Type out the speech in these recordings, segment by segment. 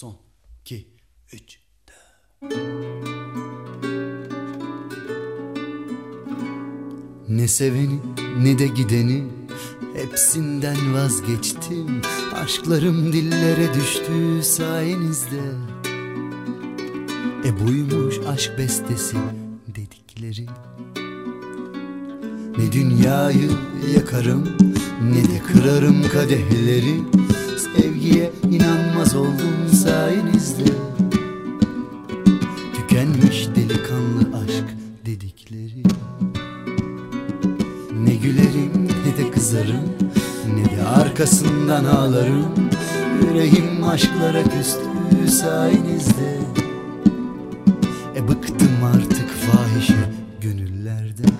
Son, iki, üç, Ne seveni ne de gideni Hepsinden vazgeçtim. Aşklarım dillere düştü sayenizde. E buymuş aşk bestesi dedikleri. Ne dünyayı yakarım ne de kırarım kadehleri. Sevgiye inanmaz oldum Tükenmiş delikanlı aşk dedikleri. Ne gülerim ne de kızarım Ne de arkasından ağlarım. Yüreğim aşklara küstü sayenizde. E bıktım artık fahişe gönüllerden.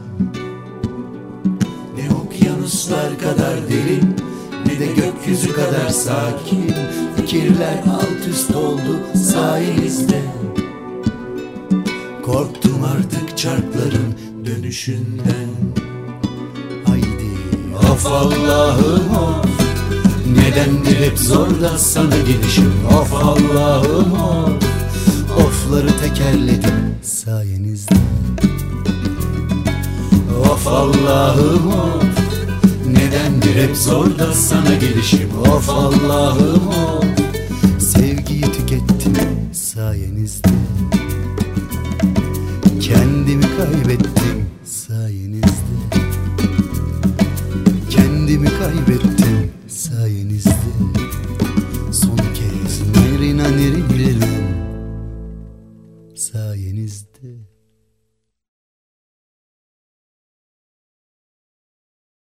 Ne okyanuslar kadar derin Ne de gökyüzü kadar sakin. Fikirler alt üst oldu sayenizde Korktum artık çarkların dönüşünden. Haydi. Of Allah'ım of. Nedendir hep zor da sana gelişim? Of Allah'ım of. Ofları tekerledim sayenizde. Of Allah'ım of. Nedendir hep zor da sana gelişim? Of Allah'ım of kaybettim sayenizde. Kendimi kaybettim sayenizde. Son kez nerina nerinilerim sayenizde